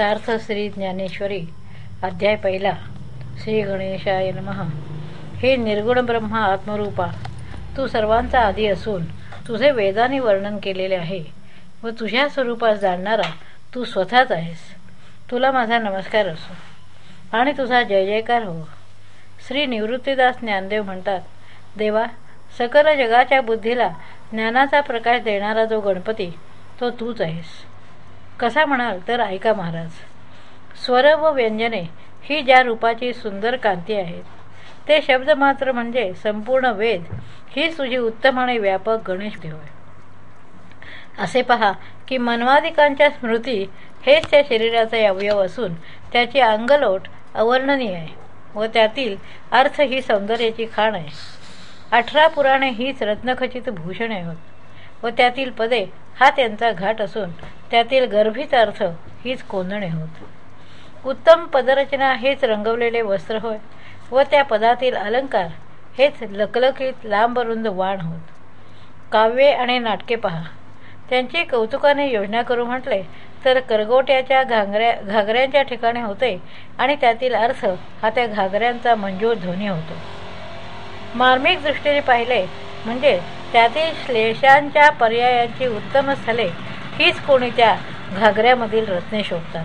सार्थ श्री ज्ञानेश्वरी अध्याय पहिला श्री गणेशाय नमः. हे निर्गुण ब्रह्मा आत्मरूपा तू सर्वांचा आधी असून तुझे वेदाने वर्णन केलेले आहे व तुझ्या स्वरूपात जाणणारा तू स्वतःच आहेस. तुला माझा नमस्कार असो. आणि तुझा जय जयकार हो. श्री निवृत्तीदास ज्ञानदेव म्हणतात देवा सकल जगाच्या बुद्धीला ज्ञानाचा प्रकाश देणारा जो गणपती तो तूच आहेस. कसा म्हणाल तर ऐका महाराज. स्वर व व्यंजने ही ज्या रूपाची सुंदर कांती आहेत ते शब्द मात्र म्हणजे संपूर्ण वेद ही तुझी उत्तम आणि व्यापक गणेश आहे. असे पहा की मनवादिकांच्या स्मृती हेच त्या शरीराचे अवयव असून त्याची अंगलोट अवर्णनीय आहे व त्यातील अर्थ ही सौंदर्याची खाण आहे. अठरा पुराणे हीच रत्नखचित भूषणे होत. व त्यातील पदे हा त्यांचा घाट असून त्यातील गर्भित अर्थ हीच कोंदणे होत. उत्तम पदरचना हेच रंगवलेले वस्त्र होय व त्या पदातील अलंकार हेच लकलकीत लांबरुंद वाण होत. काव्ये आणि नाटके पहा. त्यांची कौतुकाने योजना करू म्हटले तर करगोट्याच्या घागऱ्या घागऱ्यांच्या ठिकाणी होते आणि त्यातील अर्थ हा त्या घागऱ्यांचा मंजूर ध्वनी होतो. मार्मिक दृष्टीने पाहिले म्हणजे त्यातील श्लेषांच्या पर्यायांची उत्तम स्थले हीच कोणी त्या घागऱ्यामधील रत्ने शोधतात.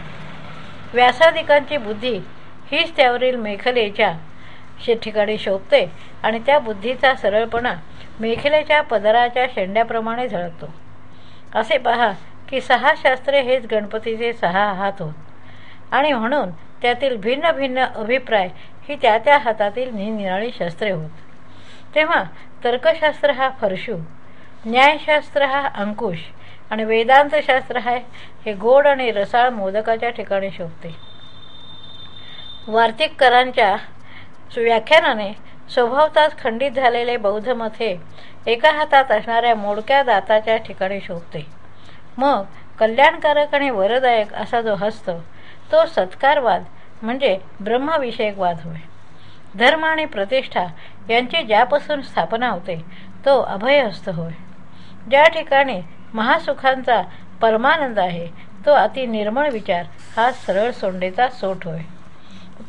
व्यासादिकांची बुद्धी हीच त्यावरील मेखलेच्या ठिकाणी शोभते आणि त्या बुद्धीचा सरळपणा मेखलेच्या पदराच्या शेंड्याप्रमाणे झळकतो. असे पहा की सहा शास्त्रे हेच गणपतीचे सहा हात होत आणि म्हणून त्यातील भिन्न भिन्न अभिप्राय ही त्या त्या हातातील निनिराळी शस्त्रे होत. तेव्हा तर्कशास्त्र हा फरशू न्यायशास्त्र हा अंकुश आणि वेदांतशास्त्र आहे हे गोड आणि रसाळ मोदकाच्या ठिकाणी शोभते. वार्तिककरांच्या व्याख्यानाने स्वभावताच खंडित झालेले बौद्ध मत हे एका हातात असणाऱ्या मोडक्या दाताच्या ठिकाणी शोभते. मग कल्याणकारक आणि वरदायक असा जो हस्त तो सत्कारवाद म्हणजे ब्रह्मविषयक वाद होय. धर्म आणि प्रतिष्ठा यांची ज्यापासून स्थापना होते तो अभयहस्त होय. ज्या ठिकाणी महासुखांचा परमानंद आहे तो अति निर्मळ विचार हा सरळ सोंडेचा सोट होय.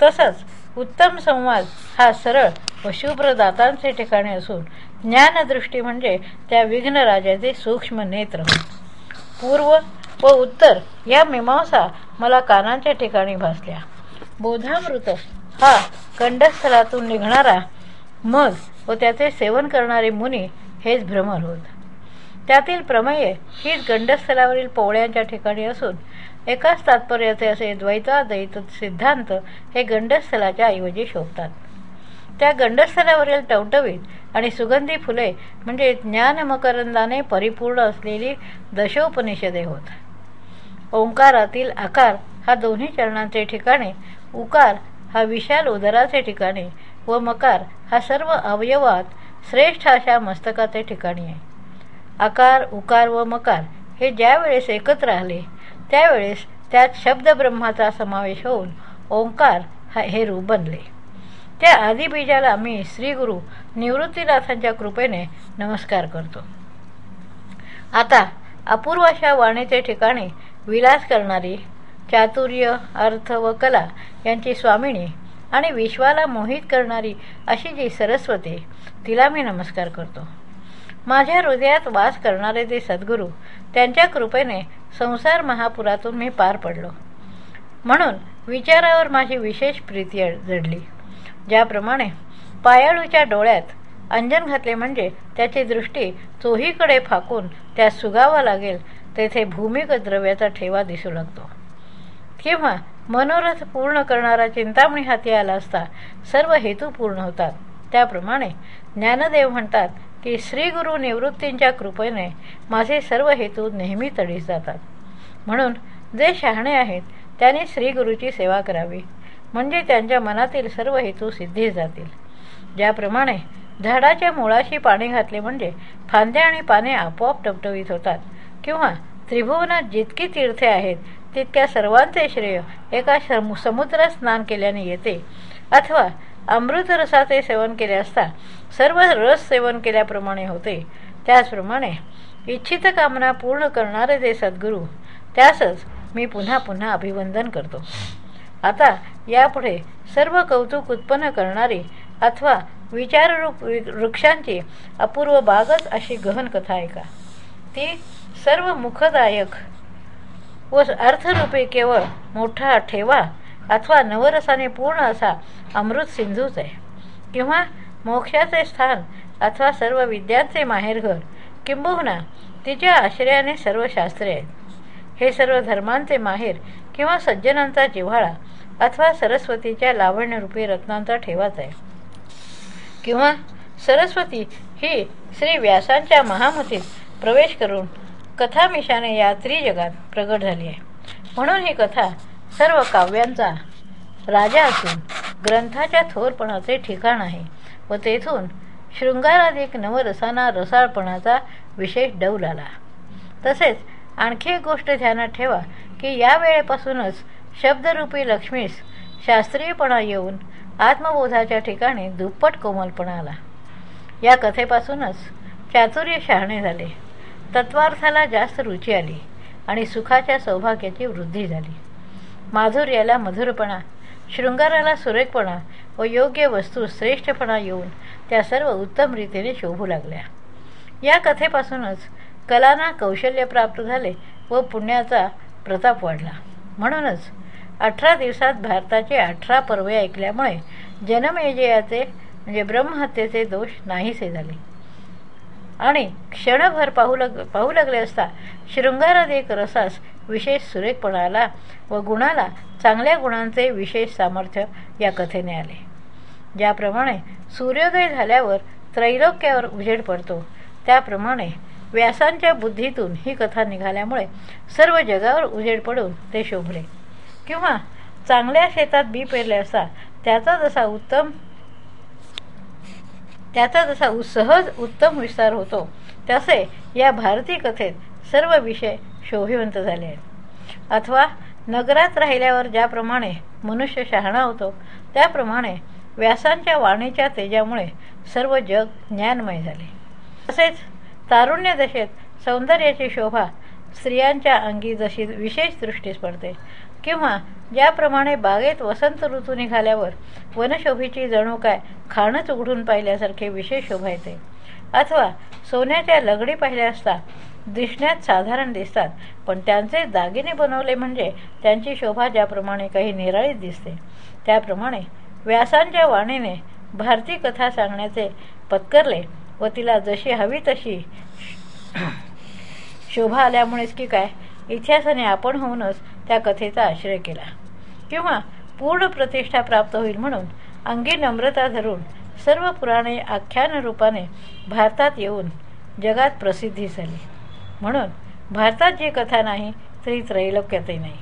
तसंच उत्तम संवाद हा सरळ व शुभ्रदातांचे ठिकाणे ठिकाणी असून ज्ञानदृष्टी म्हणजे त्या विघ्नराजाचे सूक्ष्म नेत्र पूर्व व उत्तर या मीमांसा मला कानांच्या ठिकाणी भासल्या. बोधामृत हा कंडस्थलातून निघणारा. मग व त्याचे सेवन करणारे मुनी हेच भ्रमर होत. त्यातील प्रमेये हीच गंडस्थलावरील पोवळ्यांच्या ठिकाणी असून एकाच तात्पर्याचे असे द्वैताद्वैत सिद्धांत हे गंडस्थलाच्या ऐवजी शोभतात. त्या गंडस्थलावरील टवटवीत आणि सुगंधी फुले म्हणजे ज्ञानमकरंदाने परिपूर्ण असलेली दशोपनिषदे होत. ओंकारातील आकार हा दोन्ही चरणांचे ठिकाणे उकार हा विशाल उदराचे ठिकाणी व मकार हा सर्व अवयवात श्रेष्ठ अशा मस्तकाचे ठिकाणी आहे. आकार उकार व मकार हे ज्या वेळेस एकत्र आले त्यावेळेस त्यात शब्दब्रह्माचा समावेश होऊन ओंकार हा हे रूप बनले. त्या आदिबीजाला मी श्रीगुरु निवृत्तीनाथांच्या कृपेने नमस्कार करतो. आता अपूर्व अशा वाणीचे ठिकाणी विलास करणारी चातुर्य अर्थ व कला यांची स्वामिनी आणि विश्वाला मोहित करणारी अशी जी सरस्वती तिला मी नमस्कार करतो. माझ्या हृदयात वास करणारे ते सद्गुरू त्यांच्या कृपेने संसार महापुरातून मी पार पडलो. म्हणून विचारावर माझी विशेष प्रीती जडली. ज्याप्रमाणे पायाळूच्या डोळ्यात अंजन घातले म्हणजे त्याची दृष्टी चोहीकडे फाकून त्या सुगावा लागेल तेथे भूमिगत द्रव्याचा ठेवा दिसू लागतो. किंवा मनोरथ पूर्ण करणारा चिंतामणी हाती आला असता सर्व हेतू पूर्ण होतात. त्याप्रमाणे ज्ञानदेव म्हणतात की श्रीगुरु निवृत्तींच्या कृपेने माझे सर्व हेतू नेहमी तडीस जातात. म्हणून जे शहाणे आहेत त्यांनी श्रीगुरूची सेवा करावी. म्हणजे त्यांच्या मनातील सर्व हेतू सिद्धीस जातील. ज्याप्रमाणे झाडाच्या मुळाशी पाणी घातले म्हणजे फांद्या आणि पाने आपोआप टवटवीत होतात. किंवा त्रिभुवनात जितकी तीर्थे आहेत तितक्या सर्वांचे श्रेय एका समुद्रात स्नान केल्याने येते. अथवा अमृत रसाचे सेवन केले असता सर्व रस सेवन केल्याप्रमाणे होते. त्याचप्रमाणे इच्छित कामना पूर्ण करणारे जे सद्गुरू त्यासच मी पुन्हा पुन्हा अभिवंदन करतो. आता यापुढे सर्व कौतुक उत्पन्न करणारी अथवा विचाररूप वृक्षांची अपूर्व बागच अशी गहन कथा आहे का ती सर्व मुखदायक व अर्थरूपे केवळ मोठा ठेवा अथवा नवरसाने पूर्ण असा अमृत सिंधूच आहे. किंवा मोक्षाचे स्थान अथवा सर्व विद्यांचे माहेरघर किंबहुना तिच्या आश्रयाने सर्व शास्त्रे आहेत. हे सर्व धर्मांचे माहेर किंवा सज्जनांचा जिव्हाळा अथवा सरस्वतीच्या लावण्यरूपी रत्नांचा ठेवाच आहे. किंवा सरस्वती ही श्री व्यासांच्या महामतीत प्रवेश करून कथामिशाने या त्रिजगात प्रगट झाली आहे. म्हणून ही कथा सर्व काव्यांचा राजा असून ग्रंथाच्या थोरपणाचे ठिकाण आहे व तेथून शृंगाराधिक नवरसाना रसाळपणाचा विशेष डौल आला. तसेच आणखी एक गोष्ट ध्यानात ठेवा की या वेळेपासूनच शब्दरूपी लक्ष्मीस शास्त्रीयपणा येऊन आत्मबोधाच्या ठिकाणी दुप्पट कोमलपणा आला. या कथेपासूनच चातुर्य शहाणे झाले. तत्वार्थाला जास्त रुची आली आणि सुखाच्या सौभाग्याची वृद्धी झाली. माधुर्याला मधुरपणा शृंगाराला सुरेखपणा व योग्य वस्तू श्रेष्ठपणा येऊन त्या सर्व उत्तम रीतीने शोभू लागल्या. या कथेपासूनच कलांना कौशल्य प्राप्त झाले व पुण्याचा प्रताप वाढला. म्हणूनच अठरा दिवसात भारताचे अठरा पर्वे ऐकल्यामुळे जनमेजयाचे म्हणजे ब्रह्महत्येचे दोष नाहीसे झाले. आणि क्षणभर पाहू लग पाहू लागले असता शृंगारादेक रसास विशेष सुरेखपणाला व गुणाला चांगल्या गुणांचे विशेष सामर्थ्य या कथेने आले. ज्याप्रमाणे सूर्योदय झाल्यावर त्रैलोक्यावर उजेड पडतो त्याप्रमाणे व्यासांच्या बुद्धीतून ही कथा निघाल्यामुळे सर्व जगावर उजेड पडून ते शोभले. किंवा चांगल्या शेतात बी पेरले असता त्याचा जसा उत्तम त्याचा जसा सहज उत्तम विस्तार होतो तसे या भारतीय कथेत सर्व विषय शोभिवंत झाले आहेत. अथवा नगरात राहिल्यावर ज्याप्रमाणे मनुष्य शहाणा होतो त्याप्रमाणे व्यासांच्या वाणीच्या तेजामुळे सर्व जग ज्ञानमय झाले. तसेच तारुण्य दशेत सौंदर्याची शोभा स्त्रियांच्या अंगी जशी विशेष दृष्टीस पडते किंवा ज्याप्रमाणे बागेत वसंत ऋतू निघाल्यावर वनशोभेची जणू काय खाणच उघडून पाहिल्यासारखे विशेष शोभा येते. अथवा सोन्याच्या लगडी पाहिल्या असता दिसण्यात साधारण दिसतात पण त्यांचे दागिने बनवले म्हणजे त्यांची शोभा ज्याप्रमाणे काही निराळीत दिसते त्याप्रमाणे व्यासांच्या वाणीने भारतीय कथा सांगण्याचे पत्करले व तिला जशी हवी तशी शोभा आल्यामुळेच की काय इतिहासाने आपण होऊनच त्या कथेचा आश्रय केला. किंवा पूर्ण प्रतिष्ठा प्राप्त होईल म्हणून अंगी नम्रता धरून सर्व पुराणे आख्यान रूपाने भारतात येऊन जगात प्रसिद्धी झाली. म्हणून भारतात जी कथा नाही तरी त्रैलोक्यातही नाही.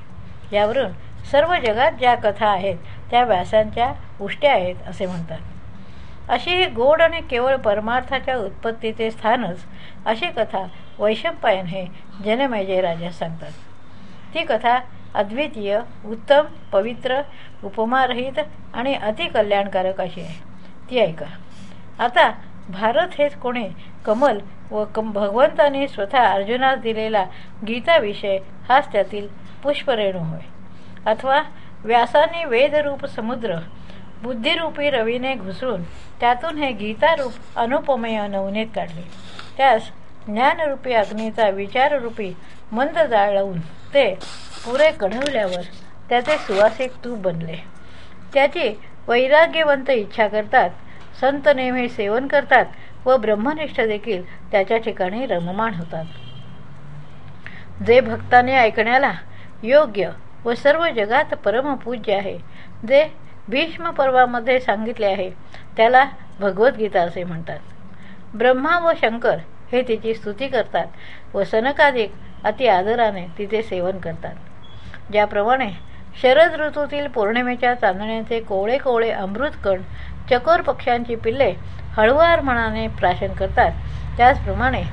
यावरून सर्व जगात ज्या कथा आहेत त्या व्यासांच्या उष्ट्या आहेत असे म्हणतात. अशी ही गोड आणि केवळ परमार्थाच्या उत्पत्तीचे स्थानच अशी कथा वैशंपायन हे जनमेजय राजा सांगतात. ती कथा अद्वितीय उत्तम पवित्र उपमारहित आणि अतिकल्याणकारक अशी आहे. ती ऐका. आता भारत हेच कोणी? कमल व कम भगवंताने स्वतः अर्जुनास दिलेला गीताविषय हाच त्यातील पुष्परेणू होय. अथवा व्यासाने वेदरूप समुद्र बुद्धिरूपी रवीने घुसळून त्यातून हे गीतारूप अनुपमेय नवनीत काढले. त्यास ज्ञानरूपी अग्नीचा विचाररूपी मंद जाळ लावून ते पुरे कढवल्यावर त्याचे सुवासिक तूप बनले. त्याची वैराग्यवंत इच्छा करतात संत नेहमी सेवन करतात व ब्रह्मनिष्ठ देखील त्याच्या ठिकाणी रममाण होतात. जे भक्ताने ऐकण्याला योग्य व सर्व जगात परमपूज्य आहे जे भीष्म पर्वामध्ये सांगितले आहे त्याला भगवद्गीता असे म्हणतात. ब्रह्मा व शंकर हे तिची स्तुती करतात व सनकाधिक अति आदराने तिचे सेवन करतात. ज्याप्रमाणे शरद ऋतूतील पौर्णिमेच्या चांदण्याचे कोवळे कोवळे अमृत कण चकोर पक्ष्यांची पिल्ले हळुवार मनाने प्राशन करतात. त्याचप्रमाणे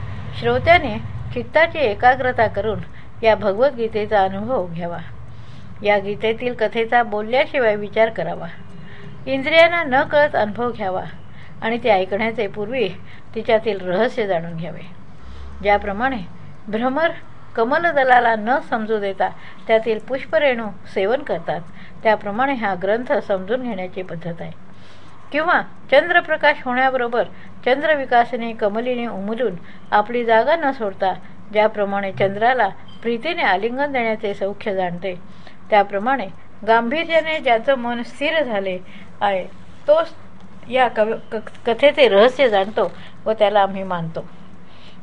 श्रोत्याने चित्ताची एकाग्रता करून या भगवद्गीतेचा अनुभव घ्यावा. या गीतेतील कथेचा बोलल्याशिवाय विचार करावा. इंद्रियांना न कळत अनुभव घ्यावा आणि ते ऐकण्याचे पूर्वी तिच्यातील रहस्य जाणून घ्यावे. ज्याप्रमाणे भ्रमर कमलदलाला न समजू देता त्यातील पुष्परेणू सेवन करतात. त्याप्रमाणे हा ग्रंथ समजून घेण्याची पद्धत आहे. किंवा चंद्रप्रकाश होण्याबरोबर चंद्रविकासने कमलीने उमलून आपली जागा न सोडता ज्याप्रमाणे चंद्राला प्रीतीने आलिंगन देण्याचे सौख्य जाणते त्याप्रमाणे गांभीर्याने ज्याचं मन स्थिर झाले आहे तोच या कव कथेचे रहस्य जाणतो व त्याला आम्ही मानतो.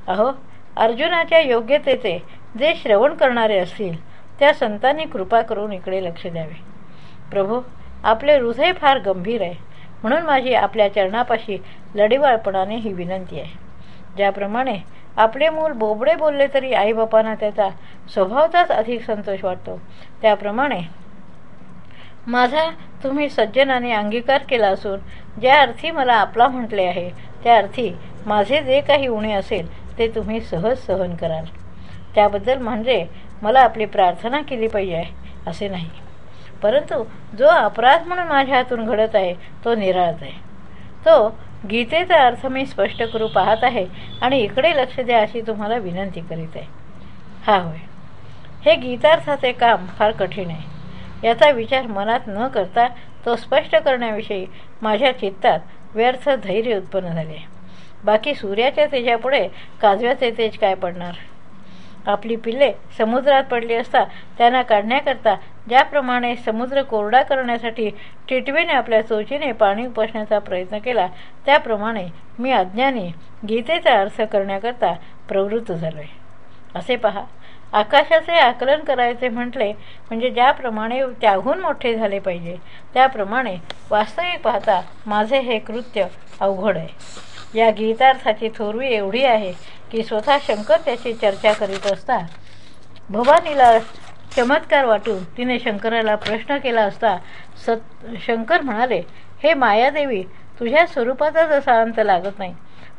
अहो अर्जुनाच्या योग्यतेचे जे श्रवण करणारे असतील त्या संतांनी कृपा करून इकडे लक्ष द्यावे. प्रभू आपले हृदय फार गंभीर आहे. म्हणून माझी आपल्या चरणापाशी लढीवाळपणाने ही विनंती आहे. ज्याप्रमाणे आपले मूल बोबडे बोलले तरी आईबापांना त्याचा स्वभावचाच अधिक संतोष वाटतो. त्याप्रमाणे माझा तुम्ही सज्जनाने अंगीकार केला असून ज्या अर्थी मला आपला म्हटले आहे त्या अर्थी माझे जे काही उणे असेल ते तुम्ही सहज सहन कराल. त्याबद्दल म्हणजे मला आपली प्रार्थना केली पाहिजे असे नाही. परंतु जो अपराध म्हणून माझ्या हातून घडत आहे तो निराळच आहे. तो गीतेचा अर्थ मी स्पष्ट करू पाहत आहे आणि इकडे लक्ष द्या अशी तुम्हाला विनंती करीत आहे. हा होय. हे गीतार्थाचे काम फार कठीण आहे. याचा विचार मनात न करता तो स्पष्ट करण्याविषयी माझ्या चित्तात व्यर्थ धैर्य उत्पन्न झाले. बाकी सूर्याच्या तेजापुढे काजव्याचे तेज काय पडणार? आपली पिल्ले समुद्रात पडली असता त्यांना काढण्याकरता ज्याप्रमाणे समुद्र कोरडा करण्यासाठी टिटवीने आपल्या चोचीने पाणी उपसण्याचा प्रयत्न केला त्याप्रमाणे मी अज्ञानी गीतेचा अर्थ करण्याकरता प्रवृत्त झालो आहे असे पहा आकाशाचे आकलन करायचे म्हटले म्हणजे ज्याप्रमाणे त्याहून मोठे झाले पाहिजे त्याप्रमाणे वास्तविक पाहता माझे हे कृत्य अवघड आहे. या गीतार्थाची थोरवी एवढी आहे की स्वतः शंकर त्याची चर्चा करीत असता. भवानीला चमत्कार वाटून तिने शंकराला प्रश्न केला असता सत शंकर म्हणाले हे मायादेवी तुझ्या स्वरूपाचाच असा अंत लागत नाही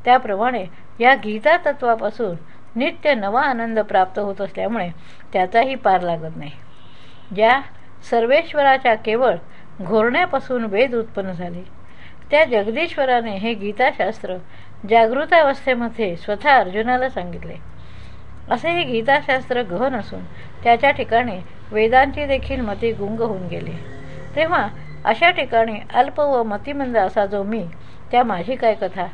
त्याप्रमाणे या गीता तत्वापासून नित्य नवा आनंद प्राप्त होत असल्यामुळे त्याचाही पार लागत नाही. ज्या सर्वेश्वराच्या केवळ घोरण्यापासून वेद उत्पन्न झाले. त्या जगदीश्वराने हे गीताशास्त्र जागृतावस्थेमध्ये स्वतः अर्जुनाला सांगितले. असे हे गीताशास्त्र गहन असून त्याच्या ठिकाणी वेदांची देखील मती गुंग होऊन गेली. तेव्हा अशा ठिकाणी अल्प व मतिमंद असा जो मी त्या माझी काय कथा?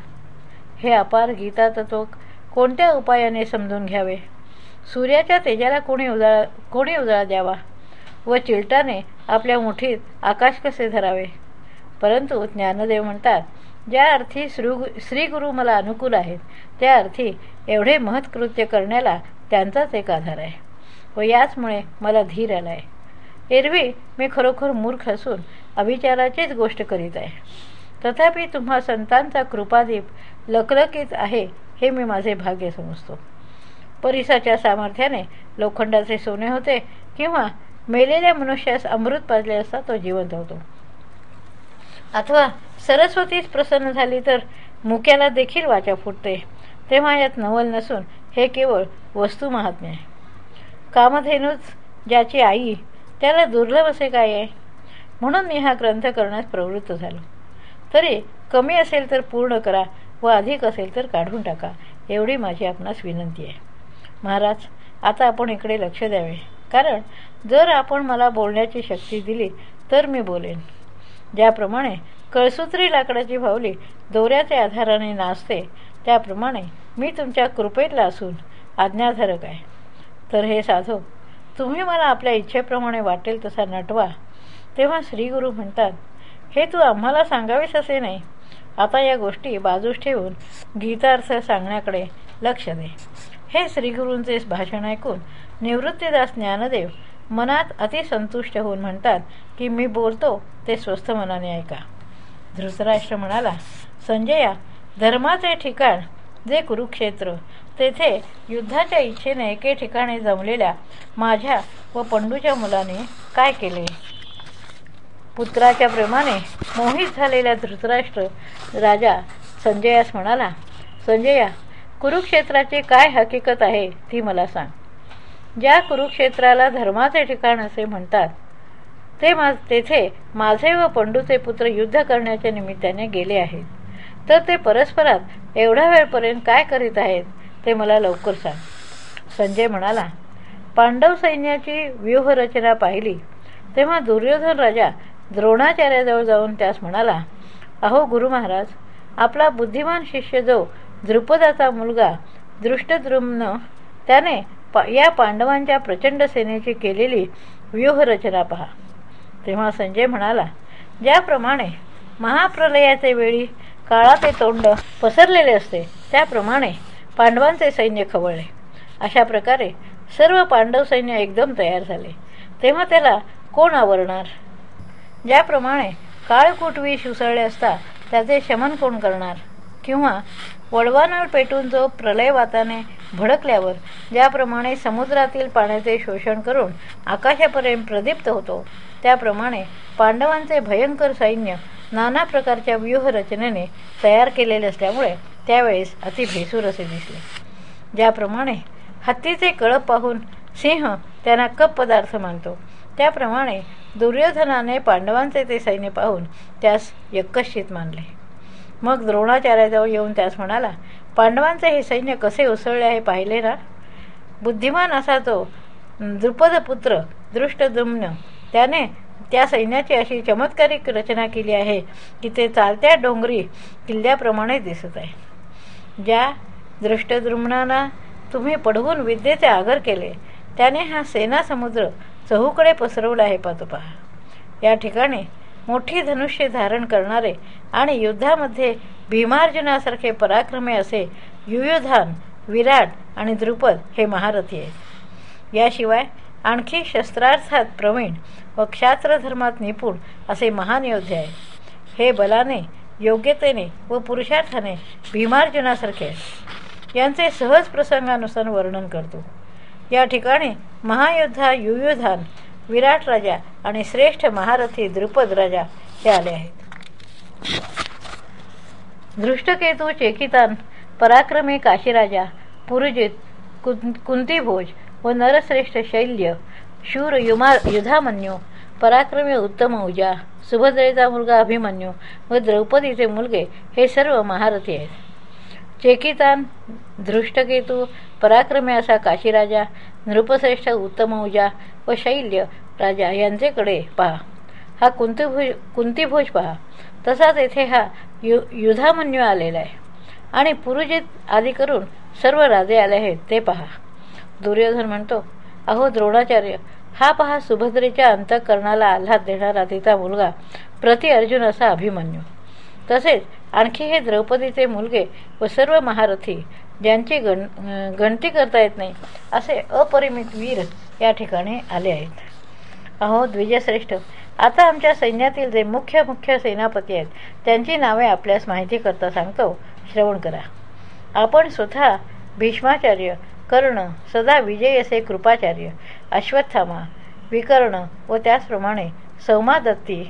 हे अपार गीतातत्व कोणत्या उपायाने समजून घ्यावे? सूर्याच्या तेजाला कोणी उजाळा कोणी उजाळा द्यावा? व चिलटाने आपल्या मुठीत आकाश कसे धरावे? परंतु ज्ञानदेव म्हणतात ज्या अर्थी श्रीगु श्रीगुरु मला अनुकूल आहेत त्या अर्थी एवढे महत्कृत्य करण्याला त्यांचाच एक आधार आहे. व याचमुळे मला धीर आला आहे एरवी मी खरोखर मूर्ख असून अविचाराचीच गोष्ट करीत आहे. तथापि तुम्हा संतांचा कृपादीप लकलकीत आहे हे मी माझे भाग्य समजतो. परिसाच्या सामर्थ्याने लोखंडाचे सोने होते किंवा मेलेल्या मनुष्यास अमृत पाजले असता तो जिवंत होतो. अथवा सरस्वतीच प्रसन्न झाली तर मुक्याला देखील वाचा फुटते. तेव्हा यात नवल नसून हे केवळ वस्तू महात्म्य आहे. कामधेनूच ज्याची आई त्याला दुर्लभ असे काय आहे? म्हणून मी हा ग्रंथ करण्यास प्रवृत्त झालो. तरी कमी असेल तर पूर्ण करा व अधिक असेल तर काढून टाका एवढी माझी आपणास विनंती आहे. महाराज आता आपण इकडे लक्ष द्यावे. कारण जर आपण मला बोलण्याची शक्ती दिली तर मी बोलेन. ज्याप्रमाणे कळसूत्री लाकडाची भावली दोऱ्याच्या आधाराने नाचते त्याप्रमाणे मी तुमच्या कृपेतला असून आज्ञाधारक आहे. तर हे साधो तुम्ही मला आपल्या इच्छेप्रमाणे वाटेल तसा नटवा. तेव्हा श्रीगुरू म्हणतात हे तू आम्हाला सांगावेस असे नाही. आता या गोष्टी बाजूस ठेवून गीतार्थ सांगण्याकडे लक्ष दे. हे श्रीगुरूंचे भाषण ऐकून निवृत्तीदास ज्ञानदेव मनात अतिसंतुष्ट होऊन म्हणतात की मी बोलतो ते स्वस्थ मनाने ऐका. धृतराष्ट्र म्हणाला संजया धर्माचे ठिकाण जे कुरुक्षेत्र तेथे युद्धाच्या इच्छेने एके ठिकाणी जमलेल्या माझ्या व पंडूच्या मुलाने काय केले? पुत्राच्या प्रेमाने मोहित झालेल्या धृतराष्ट्र राजा संजयास म्हणाला संजया कुरुक्षेत्राची काय हकीकत आहे ती मला सांग. ज्या कुरुक्षेत्राला धर्माचे ठिकाण असे म्हणतात ते मा तेथे माझे व पंडूचे पुत्र युद्ध करण्याच्या निमित्ताने गेले आहेत. तर ते परस्परात एवढ्या वेळपर्यंत काय करीत आहेत ते मला लवकर सांग. संजय म्हणाला पांडव सैन्याची व्यूहरचना पाहिली तेव्हा दुर्योधन राजा द्रोणाचार्याजवळ जाऊन त्यास म्हणाला अहो गुरु महाराज आपला बुद्धिमान शिष्य जो द्रुपदाचा मुलगा दृष्टद्रुम्न त्याने पा या पांडवांच्या प्रचंड सेनेची केलेली व्यूहरचना पहा. तेव्हा संजय म्हणाला ज्याप्रमाणे महाप्रलयाचे वेळी काळाचे तोंड पसरलेले असते त्याप्रमाणे पांडवांचे सैन्य खवळले. अशा प्रकारे सर्व पांडव सैन्य एकदम तयार झाले. तेव्हा त्याला कोण आवरणार? ज्याप्रमाणे काळकूट विष उसळले असता त्याचे शमन कोण करणार? किंवा वळवानळ पेटून जो प्रलयवाताने भडकल्यावर ज्याप्रमाणे समुद्रातील पाण्याचे शोषण करून आकाशापर्यंत प्रदीप्त होतो त्याप्रमाणे पांडवांचे भयंकर सैन्य नाना प्रकारच्या व्यूहरचनेने तयार केलेले असल्यामुळे त्यावेळेस अति भेसूर असे दिसले. ज्याप्रमाणे हत्तीचे कळप पाहून सिंह त्यांना कप पदार्थ मानतो त्याप्रमाणे दुर्योधनाने पांडवांचे ते सैन्य पाहून त्यास यक्कश्चित मानले. मग द्रोणाचार्याजवळ येऊन त्यास म्हणाला पांडवांचे हे सैन्य कसे उसळले आहे पाहिले ना? बुद्धिमान असा तो द्रुपदपुत्र दृष्टदुम्न त्याने त्या सैन्याची अशी चमत्कारिक रचना केली आहे की ते चालत्या डोंगरी किल्ल्याप्रमाणे दिसत आहे. ज्या दृष्टद्रुम्नाना तुम्ही पडवून विद्येचे आगर केले त्याने हा सेना समुद्र चहूकडे पसरवला आहे पातोपा पहा या ठिकाणी मोठी धनुष्य धारण करणारे आणि युद्धामध्ये भीमार्जुनासारखे पराक्रमे असे युयुधान विराट आणि द्रुपद हे महारथी आहेत. याशिवाय आणखी शस्त्रार्थात प्रवीण व क्षात्रधर्मात निपुण असे महान योद्धे आहेत. हे बलाने योग्यतेने व पुरुषार्थाने भीमार्जुनासारखे यांचे सहज प्रसंगानुसार वर्णन करतो. या ठिकाणी महायोद्धा युयुधान विराट राजा आणि श्रेष्ठ महारथी द्रुपद राजा हे आले आहेत. दृष्टकेतू चेकितान पराक्रमी काशीराजा पुरुजित कुं कुंतीभोज व नरश्रेष्ठ शैल्य शूर युमा युधामन्यू पराक्रमी उत्तम उजा सुभद्रेचा मुलगा अभिमन्यू व द्रौपदीचे मुलगे हे सर्व महारथी आहेत. चेकितान धृष्टकेतू पराक्रमे असा काशीराजा नृपश्रेष्ठ उत्तमौजा व शैल्य राजा यांचेकडे पहा. हा कुंतीभोज कुंतीभोज पहा. तसाच येथे हा यु युधामन्यू आलेला आहे. आणि पुरुजित आदी करून सर्व राजे आले आहेत ते पहा. दुर्योधन म्हणतो अहो द्रोणाचार्य हा पहा सुभद्रेच्या अंतःकरणाला आल्हाद देणारा तिचा मुलगा प्रति अर्जुन असा अभिमन्यू. तसेच आणखी हे द्रौपदीचे मुलगे व सर्व महारथी ज्यांची गण गणती करता येत नाही असे अपरिमित वीर या ठिकाणी आले आहेत. अहो द्विजश्रेष्ठ आता आमच्या सैन्यातील जे मुख्य मुख्य सेनापती आहेत त्यांची नावे आपल्यास माहिती करता सांगतो. श्रवण करा. आपण स्वतः भीष्माचार्य कर्ण सदा विजय असे कृपाचार्य अश्वत्थामा विकर्ण व त्याचप्रमाणे सौमादत्ती.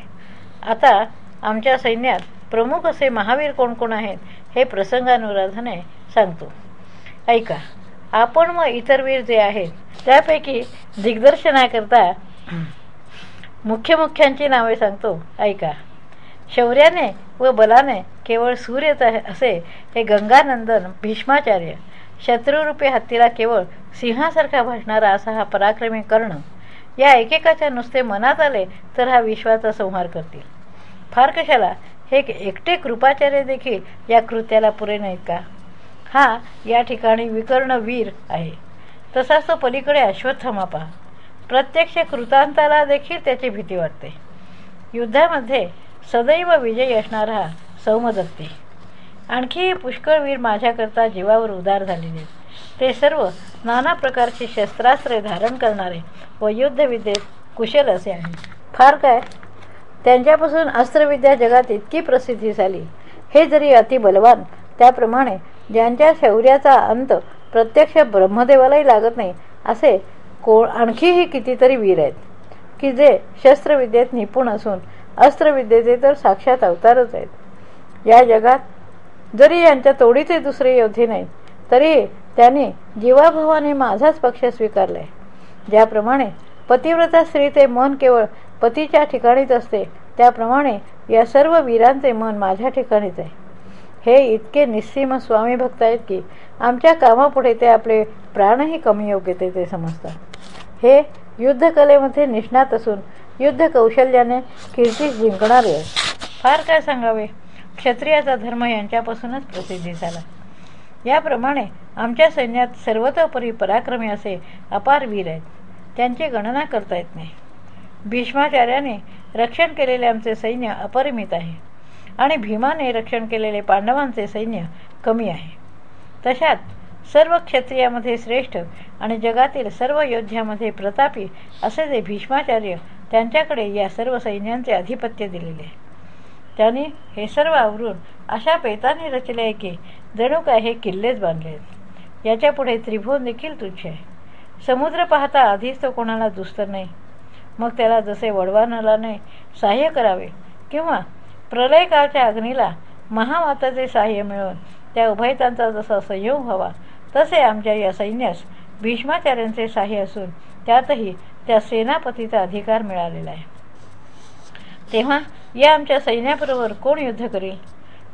आता आमच्या सैन्यात प्रमुख असे महावीर कोण कोण आहेत हे प्रसंगानुराधाने सांगतो. ऐका आपण व इतर वीर जे आहेत त्यापैकी दिग्दर्शनाकरता मुख्य मुख्यांची नावे सांगतो. ऐका शौर्याने व बलाने केवळ सूर्यच असे हे गंगानंदन भीष्माचार्य शत्रुरूपी हत्तीला केवळ सिंहासारखा भासणारा असा हा पराक्रमी कर्ण या एकेकाच्या नुसते मनात आले तर हा विश्वाचा संहार करतील. फार कशाला? हे एकटे कृपाचार्य देखील या कृत्याला पुरे नाहीत का? हा या ठिकाणी विकर्ण वीर आहे. तसाच तो पलीकडे अश्वत्थमा पहा. प्रत्यक्ष कृतांताला देखील त्याची भीती वाटते. युद्धामध्ये सदैव विजयी असणारा हा सौमदत्ती. आणखी पुष्कळवीर माझ्याकरता जीवावर उदार झालेले ते सर्व नाना प्रकारची शस्त्रास्त्रे धारण करणारे व युद्धविद्येत कुशल असे आहेत. फार काय? त्यांच्यापासून अस्त्रविद्या जगात इतकी प्रसिद्धी झाली. हे जरी अति बलवान त्याप्रमाणे ज्यांच्या शौर्याचा अंत प्रत्यक्ष ब्रह्मदेवालाही लागत नाही असे को आणखीही कितीतरी वीर आहेत. की जे शस्त्रविद्येत निपुण असून अस्त्रविद्येचे तर साक्षात अवतारच आहेत. या जगात जरी यांच्या तोडीचे दुसरे योद्धे नाहीत तरी त्यांनी जीवाभावाने माझाच पक्ष स्वीकारलाय. ज्याप्रमाणे पतिव्रता स्त्रीचे मन केवळ पतीच्या ठिकाणीच असते. त्याप्रमाणे या सर्व वीरांचे मन माझ्या ठिकाणीच आहे. हे इतके निस्सीम स्वामी भक्त आहेत की आमच्या कामापुढे ते आपले प्राणही कमी योग्य ते ते समजतात. हे युद्धकलेमध्ये निष्णात असून युद्ध कौशल्याने कीर्ती जिंकणारे आहेत. फार काय सांगावे? क्षत्रियाचा धर्म यांच्यापासूनच प्रसिद्धी झाला. याप्रमाणे आमच्या सैन्यात सर्वतोपरी पराक्रमी असे अपार वीर आहेत. त्यांची गणना करता येत नाही. भीष्माचार्याने रक्षण केलेले आमचे सैन्य अपरिमित आहे आणि भीमाने रक्षण केलेले पांडवांचे सैन्य कमी आहे. तशात सर्व क्षत्रियामध्ये श्रेष्ठ आणि जगातील सर्व योद्ध्यामध्ये प्रतापी असे जे भीष्माचार्य त्यांच्याकडे या सर्व सैन्यांचे अधिपत्य दिलेले आहे. त्यांनी हे सर्व आवरून अशा पेताने रचले आहे की जणू काय हे किल्लेच बांधले आहेत. याच्यापुढे त्रिभुवन देखील तुच्छ आहे. समुद्र पाहता आधीच तो कोणाला दुस्तर नाही. मग त्याला जसे वडवानलाने सहाय्य करावे किंवा प्रलयकाळच्या अग्नीला महामाताचे सहाय्य मिळून त्या उभयतांचा जसा संयोग व्हावा तसे आमच्या या सैन्यास भीष्माचार्यांचे सहाय्य असून त्यातही त्या सेनापतीचा अधिकार मिळालेला आहे. तेव्हा या आमच्या सैन्याबरोबर कोण युद्ध करील?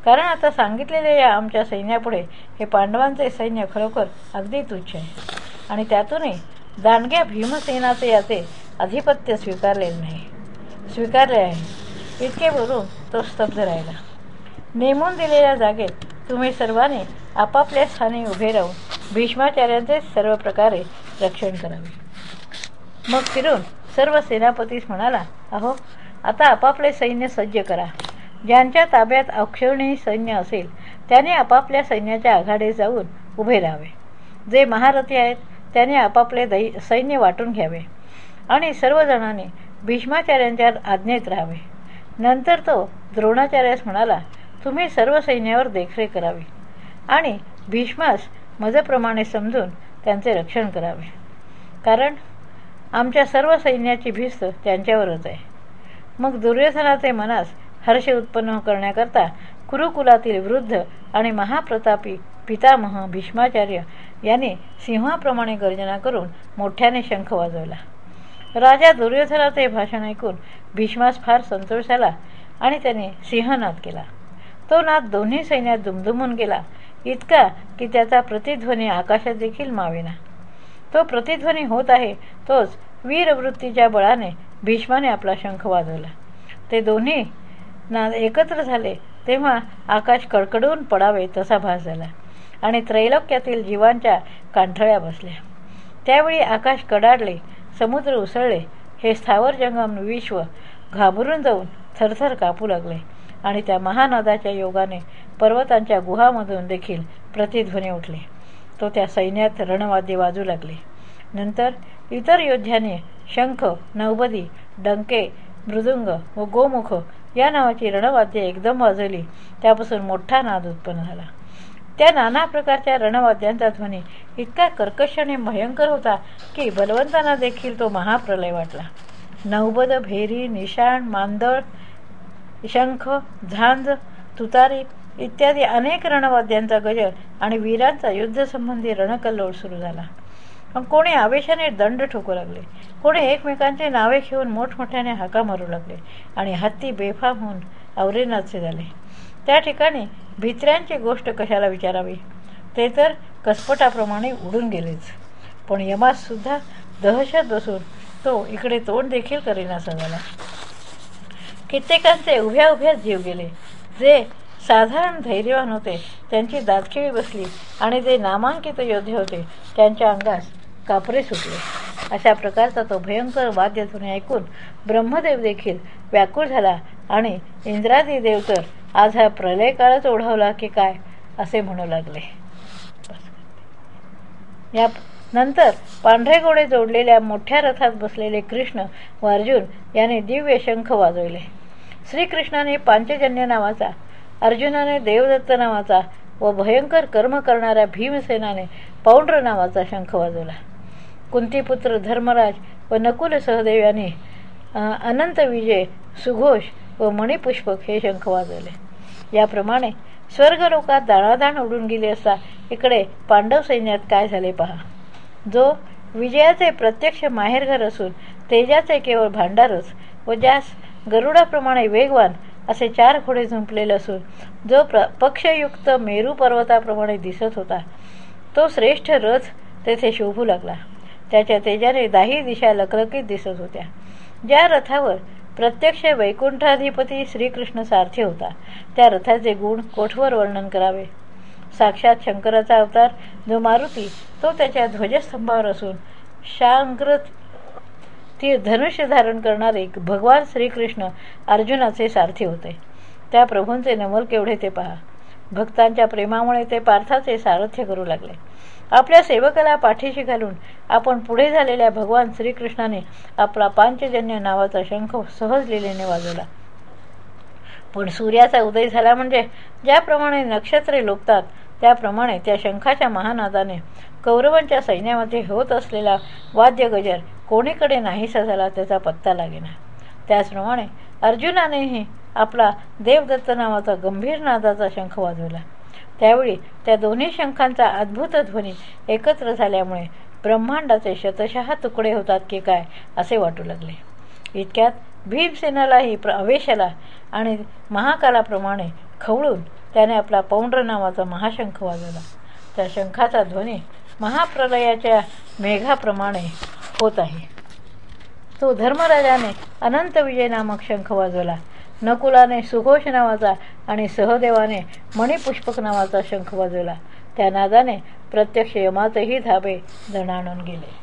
कारण आता सांगितलेल्या या आमच्या सैन्यापुढे हे पांडवांचे सैन्य खरोखर अगदी तुच्छ आहे. आणि त्यातूनही दानग्या भीमसेनाचे याचे अधिपत्य स्वीकारलेले नाही. स्वीकारले आहे. इतके बोलून तो स्तब्ध राहिला. नेमून दिलेल्या जागेत तुम्ही सर्वांनी आपापल्या स्थानी उभे राहून भीष्माचार्यांचे सर्व प्रकारे रक्षण करावे. मग फिरून सर्व सेनापतीस म्हणाला अहो आता आपापले सैन्य सज्ज करा. ज्यांच्या ताब्यात अक्षरणी सैन्य असेल त्याने आपापल्या सैन्याच्या आघाडे जाऊन उभे राहावे. जे महारथी आहेत त्याने आपापले दै सैन्य वाटून घ्यावे आणि सर्वजणांनी भीष्माचार्यांच्या आज्ञेत राहावे. नंतर तो द्रोणाचार्यास म्हणाला तुम्ही सर्व सैन्यावर देखरेख करावी आणि भीष्मास मजप्रमाणे समजून त्यांचे रक्षण करावे. कारण आमच्या सर्व सैन्याची भिस्त त्यांच्यावरच आहे. मग दुर्योधनाचे मनास हर्ष उत्पन्न करण्याकरता कुरुकुलातील वृद्ध आणि महाप्रतापी पितामह भीष्माचार्य याने सिंहाप्रमाणे गर्जना करून मोठ्याने शंख वाजवला. राजा दुर्योधनाचे भाषण ऐकून भीष्मास फार संतोष झाला आणि त्याने सिंहनाद केला. तो नाद दोन्ही सैन्यात दुमदुमून गेला इतका की त्याचा प्रतिध्वनी आकाशात देखील मावेना. तो प्रतिध्वनी होत आहे तोच वीरवृत्तीच्या बळाने भीष्माने आपला शंख वाजवला. ते दोन्ही नाद एकत्र झाले तेव्हा आकाश कडकडून पडावे तसा भास झाला. आणि त्रैलोक्यातील जीवांच्या कांठळ्या बसल्या. त्यावेळी आकाश कडाडले समुद्र उसळले हे स्थावर जंगम विश्व घाबरून जाऊन थरथर कापू लागले आणि त्या महानदाच्या योगाने पर्वतांच्या गुहामधून देखील प्रतिध्वनी उठले. तो त्या सैन्यात रणवाद्य वाजू लागले. नंतर इतर योद्ध्याने शंख नवबदी डंके मृदुंग व गोमुख या नावाची रणवाद्ये एकदम वाजवली त्यापासून मोठा नाद उत्पन्न झाला. त्या नाना प्रकारच्या रणवाद्यांचा ध्वनी इतका कर्कश आणि भयंकर होता की बलवंतांना देखील तो महाप्रलय वाटला. नवबद भेरी निशाण मांदळ शंख झांज तुतारी इत्यादी अनेक रणवाद्यांचा गजर आणि वीरांचा युद्धसंबंधी रणकल्लोळ सुरू झाला. पण कोणी आवेशाने दंड ठोकू लागले. कोणी एकमेकांचे नावे घेऊन मोठमोठ्याने हाका मारू लागले आणि हत्ती बेफाम होऊन अवरेनाचे झाले. त्या ठिकाणी भित्र्यांची गोष्ट कशाला विचारावी? ते तर कसपटाप्रमाणे उडून गेलेच. पण यमास सुद्धा दहशत बसून तो इकडे तोंड देखील करेनासा झाला कित्येकांचे उभ्या उभ्याच जीव गेले. जे साधारण धैर्यवान होते त्यांची दातखिळी बसली आणि जे नामांकित योद्धे होते त्यांच्या अंगास कापरे सुटले. अशा प्रकारचा तो भयंकर वाद्यध्वनी ऐकून ब्रह्मदेव देखील व्याकुळ झाला आणि इंद्रादी देव तर आज हा प्रलय काळच ओढवला की काय असे म्हणू लागले. या नंतर पांढरे घोडे जोडलेल्या मोठ्या रथात बसलेले कृष्ण व अर्जुन याने दिव्य शंख वाजवले. श्रीकृष्णाने पांचजन्य नावाचा अर्जुनाने देवदत्त नावाचा व भयंकर कर्म करणाऱ्या भीमसेनाने पौंड्र नावाचा शंख वाजवला. कुंतीपुत्र धर्मराज व नकुल सहदेव यांनी अनंत विजय सुघोष व मणिपुष्पक हे शंख वाजवले. याप्रमाणे स्वर्गलोकात दाणादाण उडून गेले असता इकडे पांडव सैन्यात काय झाले पहा. जो विजयाचे प्रत्यक्ष माहेरघर असून तेजाचे केवळ भांडारच व ज्यास गरुडाप्रमाणे वेगवान असे चार घोडे झुंपलेले असून जो प्र पक्षयुक्त मेरू पर्वताप्रमाणे दिसत होता तो श्रेष्ठ रथ तेथे शोभू लागला. त्याच्या तेजाने दाही दिशा लकलकीत दिसत होत्या. ज्या रथावर प्रत्यक्ष वैकुंठाधिपती श्रीकृष्ण सारथी होता. त्या रथाचे गुण कोठवर वर्णन करावे? साक्षात शंकराचा अवतार जो मारुती तो त्याच्या ध्वजस्तंभावर असून शांग्र ती धनुष्य धारण करणारे भगवान श्रीकृष्ण अर्जुनाचे सारथी होते. त्या प्रभूंचे नमल केवढे ते पहा. भक्तांच्या प्रेमामुळे ते पार्थाचे सारथ्य करू लागले. आपल्या सेवकाला पाठीशी घालून आपण पुढे झालेल्या भगवान श्रीकृष्णाने आपला पांचजन्य नावाचा शंख सहज लिलेने वाजवला. पण सूर्याचा उदय झाला म्हणजे ज्याप्रमाणे नक्षत्रे लोकतात त्याप्रमाणे त्या शंखाच्या महानादाने कौरवांच्या सैन्यामध्ये होत असलेला वाद्य गजर कोणीकडे नाहीसा झाला त्याचा पत्ता लागेना. त्याचप्रमाणे अर्जुनानेही आपला देवदत्त नावाचा गंभीर नादाचा शंख वाजवला. त्यावेळी त्या दोन्ही शंखांचा अद्भुत ध्वनी एकत्र झाल्यामुळे ब्रह्मांडाचे शतशः तुकडे होतात की काय असे वाटू लागले. इतक्यात भीमसेनालाही प्र आला आणि महाकालाप्रमाणे खवळून त्याने आपला पौंड्र नावाचा महाशंख वाजवला. त्या शंखाचा ध्वनी महाप्रलयाच्या मेघाप्रमाणे होत आहे. तो धर्मराजाने अनंत विजय नामक शंख वाजवला. नकुलाने सुघोष नावाचा आणि सहदेवाने मणिपुष्पक नावाचा शंख वाजवला त्या नादाने प्रत्यक्ष यमातही धाबे दणाणून गेले